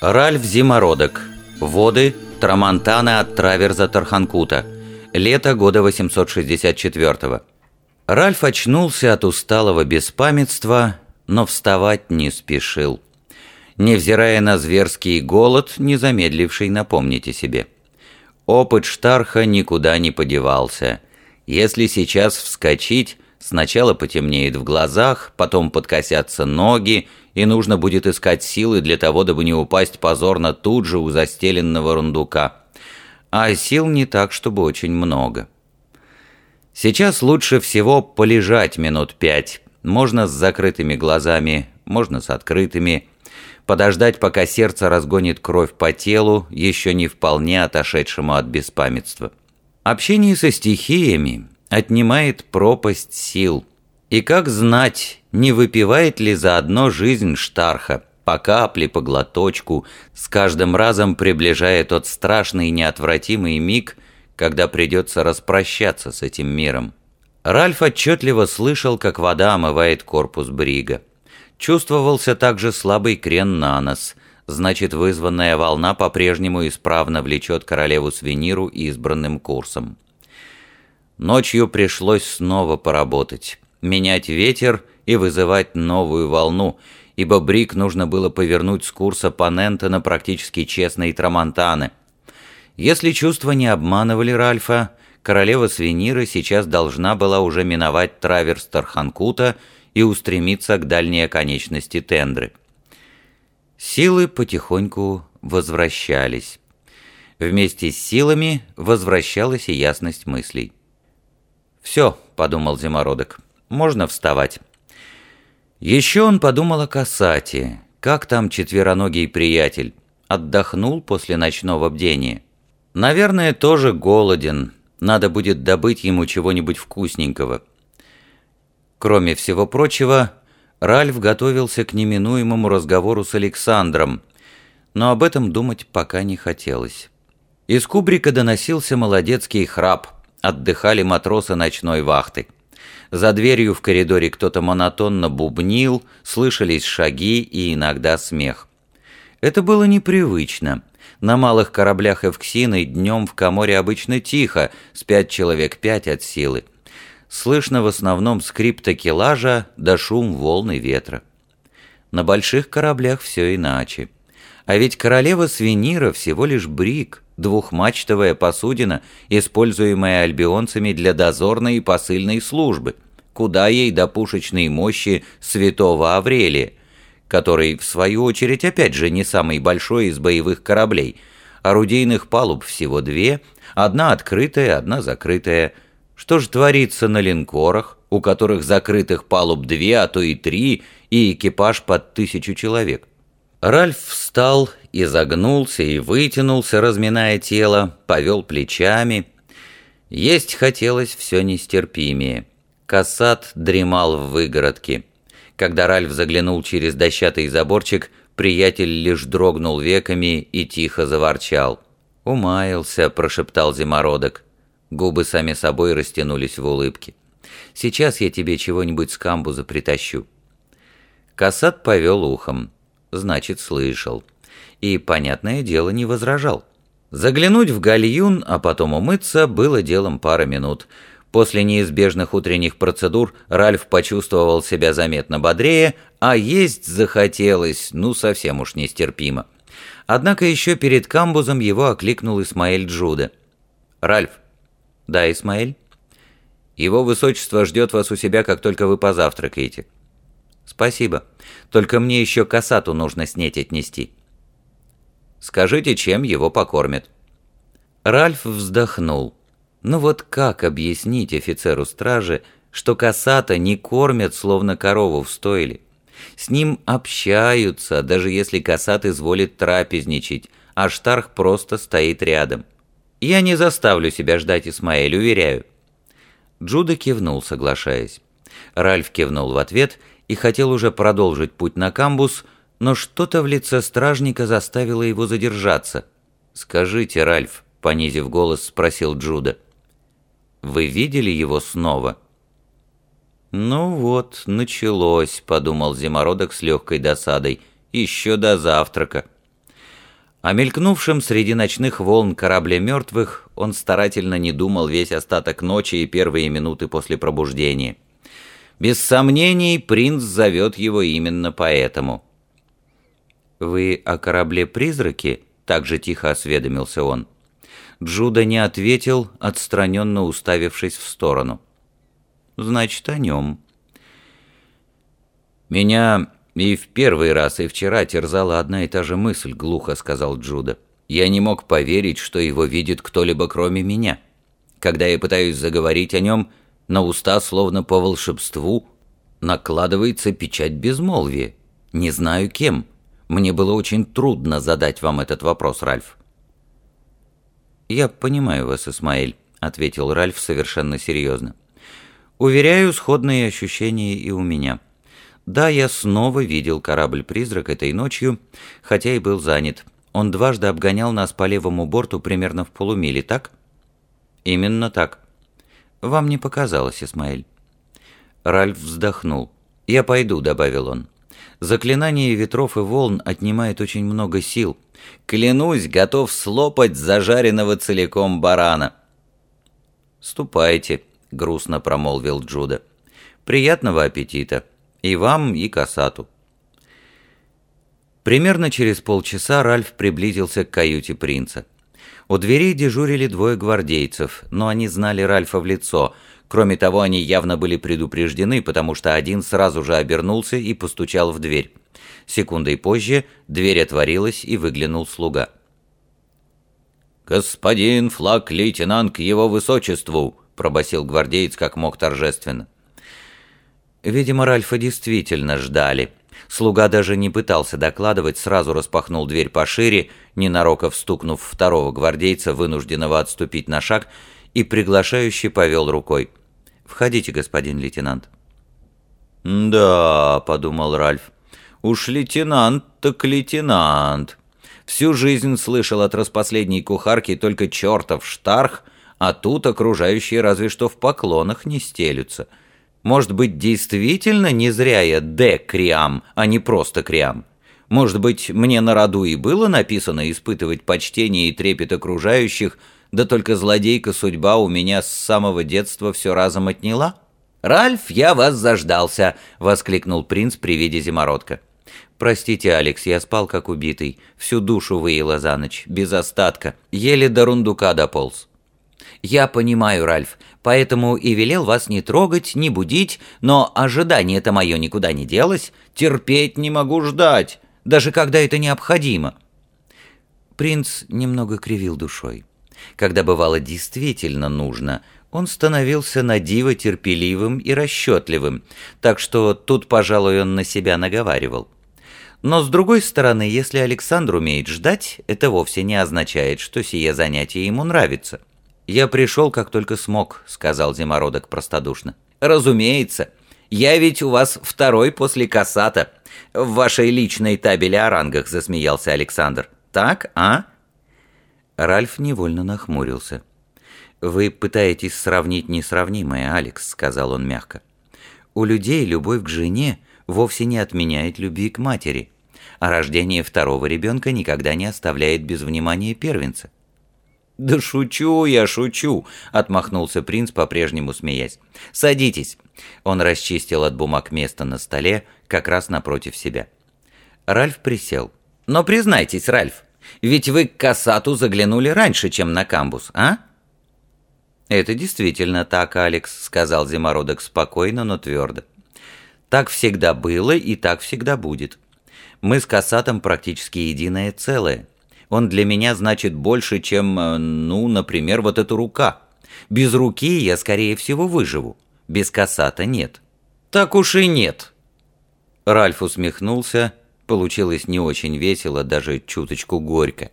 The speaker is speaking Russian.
Ральф Зимородок. Воды Трамонтана от Траверза Тарханкута. Лето года 864 -го. Ральф очнулся от усталого беспамятства, но вставать не спешил. Невзирая на зверский голод, не замедливший напомнить о себе. Опыт Штарха никуда не подевался. Если сейчас вскочить, сначала потемнеет в глазах, потом подкосятся ноги, и нужно будет искать силы для того, дабы не упасть позорно тут же у застеленного рундука. А сил не так, чтобы очень много. Сейчас лучше всего полежать минут пять. Можно с закрытыми глазами, можно с открытыми. Подождать, пока сердце разгонит кровь по телу, еще не вполне отошедшему от беспамятства. Общение со стихиями отнимает пропасть сил. И как знать, не выпивает ли заодно жизнь Штарха, по капле, по глоточку, с каждым разом приближая тот страшный неотвратимый миг, когда придется распрощаться с этим миром. Ральф отчетливо слышал, как вода омывает корпус брига. Чувствовался также слабый крен на нос, значит, вызванная волна по-прежнему исправно влечет королеву Свиниру избранным курсом. Ночью пришлось снова поработать, менять ветер и вызывать новую волну, ибо Брик нужно было повернуть с курса Панента на практически честные Трамонтаны. Если чувства не обманывали Ральфа, королева Свинира сейчас должна была уже миновать траверс Тарханкута и устремиться к дальней оконечности Тендры. Силы потихоньку возвращались. Вместе с силами возвращалась и ясность мыслей. «Все», — подумал Зимородок, — «можно вставать». Еще он подумал о Касате. Как там четвероногий приятель? Отдохнул после ночного бдения? Наверное, тоже голоден. Надо будет добыть ему чего-нибудь вкусненького. Кроме всего прочего, Ральф готовился к неминуемому разговору с Александром, но об этом думать пока не хотелось. Из кубрика доносился молодецкий храп – Отдыхали матросы ночной вахты. За дверью в коридоре кто-то монотонно бубнил, слышались шаги и иногда смех. Это было непривычно. На малых кораблях Эвксины днем в коморе обычно тихо, спят человек пять от силы. Слышно в основном скрип такелажа да шум волны ветра. На больших кораблях все иначе. А ведь королева Свинира всего лишь брик, двухмачтовая посудина, используемая альбионцами для дозорной и посыльной службы. Куда ей до пушечной мощи святого Аврелия, который, в свою очередь, опять же не самый большой из боевых кораблей. Орудийных палуб всего две, одна открытая, одна закрытая. Что же творится на линкорах, у которых закрытых палуб две, а то и три, и экипаж под тысячу человек? Ральф встал, изогнулся и вытянулся, разминая тело, повел плечами. Есть хотелось все нестерпимее. Касат дремал в выгородке. Когда Ральф заглянул через дощатый заборчик, приятель лишь дрогнул веками и тихо заворчал. «Умаялся», — прошептал зимородок. Губы сами собой растянулись в улыбке. «Сейчас я тебе чего-нибудь с камбуза притащу». Касат повел ухом значит, слышал. И, понятное дело, не возражал. Заглянуть в гальюн, а потом умыться, было делом пары минут. После неизбежных утренних процедур Ральф почувствовал себя заметно бодрее, а есть захотелось, ну, совсем уж нестерпимо. Однако еще перед камбузом его окликнул Исмаэль Джуда. «Ральф». «Да, Исмаэль?» «Его высочество ждет вас у себя, как только вы позавтракаете». «Спасибо. Только мне еще косату нужно снеть отнести». «Скажите, чем его покормят?» Ральф вздохнул. Ну вот как объяснить офицеру стражи, что косата не кормят, словно корову в стойле? С ним общаются, даже если косат изволит трапезничать, а Штарх просто стоит рядом. Я не заставлю себя ждать, Исмаэль, уверяю. Джуда кивнул, соглашаясь. Ральф кивнул в ответ и хотел уже продолжить путь на камбус, но что-то в лице стражника заставило его задержаться. «Скажите, Ральф», — понизив голос, спросил Джуда, — «вы видели его снова?» «Ну вот, началось», — подумал Зимородок с легкой досадой, — «еще до завтрака». О мелькнувшем среди ночных волн корабле мертвых он старательно не думал весь остаток ночи и первые минуты после пробуждения. Без сомнений, принц зовет его именно поэтому. «Вы о корабле-призраке?» — так же тихо осведомился он. Джуда не ответил, отстраненно уставившись в сторону. «Значит, о нем». «Меня и в первый раз, и вчера терзала одна и та же мысль», — глухо сказал Джуда. «Я не мог поверить, что его видит кто-либо кроме меня. Когда я пытаюсь заговорить о нем, на уста, словно по волшебству, накладывается печать безмолвия. Не знаю кем. Мне было очень трудно задать вам этот вопрос, Ральф». «Я понимаю вас, Исмаэль», — ответил Ральф совершенно серьезно. «Уверяю, сходные ощущения и у меня». Да, я снова видел корабль-призрак этой ночью, хотя и был занят. Он дважды обгонял нас по левому борту примерно в полумиле, так? Именно так. Вам не показалось, Исмаэль. Ральф вздохнул. «Я пойду», — добавил он. «Заклинание ветров и волн отнимает очень много сил. Клянусь, готов слопать зажаренного целиком барана». «Ступайте», — грустно промолвил Джуда. «Приятного аппетита». И вам, и Касату. Примерно через полчаса Ральф приблизился к каюте принца. У дверей дежурили двое гвардейцев, но они знали Ральфа в лицо. Кроме того, они явно были предупреждены, потому что один сразу же обернулся и постучал в дверь. Секундой позже дверь отворилась и выглянул слуга. «Господин флаг-лейтенант к его высочеству!» – пробасил гвардеец как мог торжественно. Видимо, Ральфа действительно ждали. Слуга даже не пытался докладывать, сразу распахнул дверь пошире, ненароков стукнув второго гвардейца, вынужденного отступить на шаг, и приглашающий повел рукой. «Входите, господин лейтенант». «Да», — подумал Ральф, — «уж лейтенант так лейтенант. Всю жизнь слышал от распоследней кухарки только чертов штарх, а тут окружающие разве что в поклонах не стелются». Может быть, действительно не зря я «Д. Криам», а не просто «Криам». Может быть, мне на роду и было написано испытывать почтение и трепет окружающих, да только злодейка судьба у меня с самого детства все разом отняла? «Ральф, я вас заждался!» — воскликнул принц при виде зимородка. «Простите, Алекс, я спал как убитый. Всю душу выела за ночь, без остатка. Еле до рундука дополз». «Я понимаю, Ральф, поэтому и велел вас не трогать, не будить, но ожидание-то мое никуда не делось. Терпеть не могу ждать, даже когда это необходимо». Принц немного кривил душой. Когда бывало действительно нужно, он становился на диво терпеливым и расчетливым, так что тут, пожалуй, он на себя наговаривал. Но с другой стороны, если Александр умеет ждать, это вовсе не означает, что сие занятие ему нравится. «Я пришел, как только смог», — сказал Зимородок простодушно. «Разумеется. Я ведь у вас второй после Касата. В вашей личной табели о рангах», — засмеялся Александр. «Так, а?» Ральф невольно нахмурился. «Вы пытаетесь сравнить несравнимое, Алекс», — сказал он мягко. «У людей любовь к жене вовсе не отменяет любви к матери, а рождение второго ребенка никогда не оставляет без внимания первенца. «Да шучу я, шучу!» — отмахнулся принц, по-прежнему смеясь. «Садитесь!» Он расчистил от бумаг место на столе, как раз напротив себя. Ральф присел. «Но признайтесь, Ральф, ведь вы к Касату заглянули раньше, чем на камбус, а?» «Это действительно так, Алекс», — сказал Зимородок спокойно, но твердо. «Так всегда было и так всегда будет. Мы с Касатом практически единое целое. Он для меня значит больше, чем, э, ну, например, вот эта рука. Без руки я, скорее всего, выживу. Без касата нет». «Так уж и нет». Ральф усмехнулся. Получилось не очень весело, даже чуточку горько.